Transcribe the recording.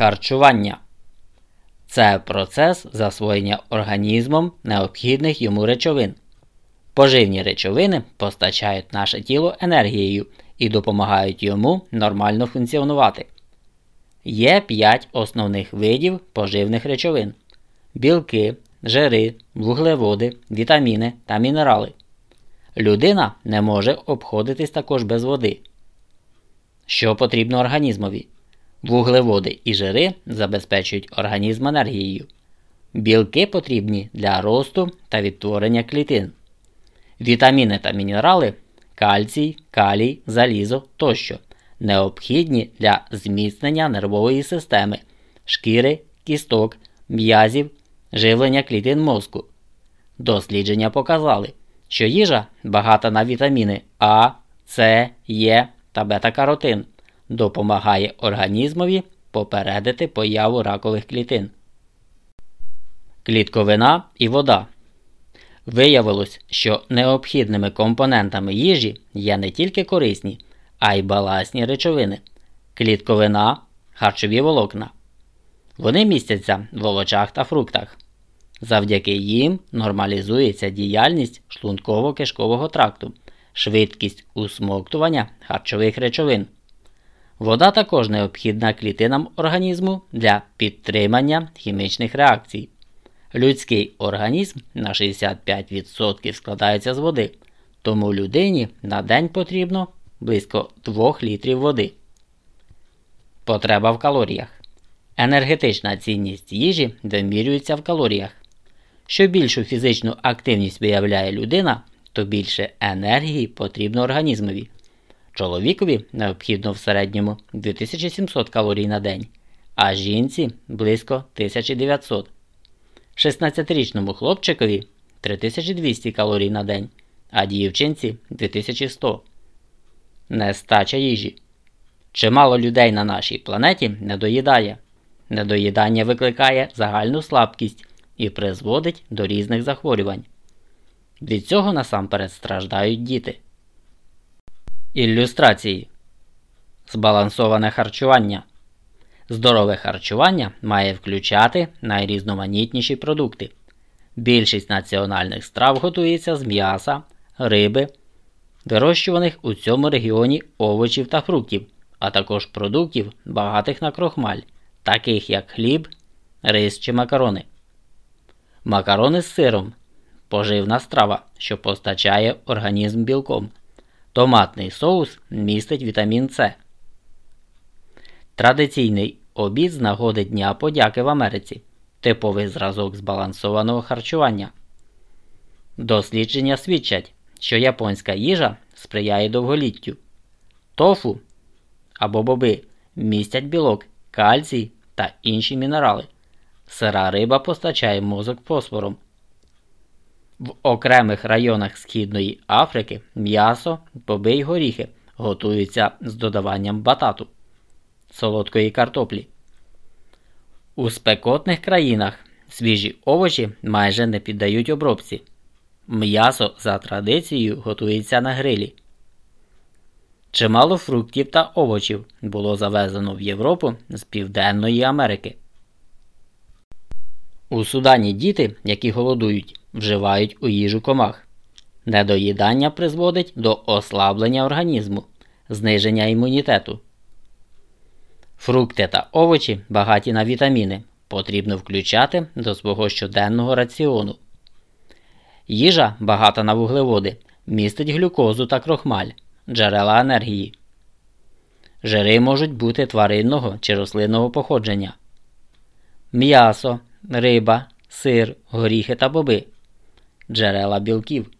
Харчування це процес засвоєння організмом необхідних йому речовин. Поживні речовини постачають наше тіло енергією і допомагають йому нормально функціонувати. Є 5 основних видів поживних речовин: білки, жири, вуглеводи, вітаміни та мінерали. Людина не може обходитись також без води. Що потрібно організмові? Вуглеводи і жири забезпечують організм енергією. Білки потрібні для росту та відтворення клітин. Вітаміни та мінерали кальцій, калій, залізо тощо необхідні для зміцнення нервової системи, шкіри, кісток, м'язів, живлення клітин мозку. Дослідження показали, що їжа багата на вітаміни А, С, Е та бета-каротин допомагає організмові попередити появу ракових клітин. Клітковина і вода. Виявилось, що необхідними компонентами їжі є не тільки корисні, а й баласні речовини, клітковина, харчові волокна. Вони містяться в овочах та фруктах. Завдяки їм нормалізується діяльність шлунково-кишкового тракту, швидкість усмоктування харчових речовин. Вода також необхідна клітинам організму для підтримання хімічних реакцій. Людський організм на 65% складається з води, тому людині на день потрібно близько 2 літрів води. Потреба в калоріях. Енергетична цінність їжі вимірюється в калоріях. Що більшу фізичну активність виявляє людина, то більше енергії потрібно організмові. Чоловікові необхідно в середньому 2700 калорій на день, а жінці близько 1900. 16-річному хлопчикові 3200 калорій на день, а дівчинці 2100. Нестача їжі. Чимало людей на нашій планеті не доїдає. Недоїдання викликає загальну слабкість і призводить до різних захворювань. Від цього насамперед страждають діти. Ілюстрації Збалансоване харчування. Здорове харчування має включати найрізноманітніші продукти. Більшість національних страв готується з м'яса, риби, вирощуваних у цьому регіоні овочів та фруктів, а також продуктів, багатих на крохмаль, таких як хліб, рис чи макарони. Макарони з сиром поживна страва, що постачає організм білком. Томатний соус містить вітамін С. Традиційний обід з нагоди Дня подяки в Америці. Типовий зразок збалансованого харчування. Дослідження свідчать, що японська їжа сприяє довголіттю. Тофу або боби містять білок, кальцій та інші мінерали. Сира риба постачає мозок фосфором. В окремих районах Східної Африки м'ясо, боби й горіхи готуються з додаванням батату, солодкої картоплі. У спекотних країнах свіжі овочі майже не піддають обробці. М'ясо за традицією готується на грилі. Чимало фруктів та овочів було завезено в Європу з Південної Америки. У Судані діти, які голодують, вживають у їжу комах. Недоїдання призводить до ослаблення організму, зниження імунітету. Фрукти та овочі, багаті на вітаміни, потрібно включати до свого щоденного раціону. Їжа, багата на вуглеводи, містить глюкозу та крохмаль, джерела енергії. Жири можуть бути тваринного чи рослинного походження. М'ясо, риба, сир, горіхи та боби, джерела білків.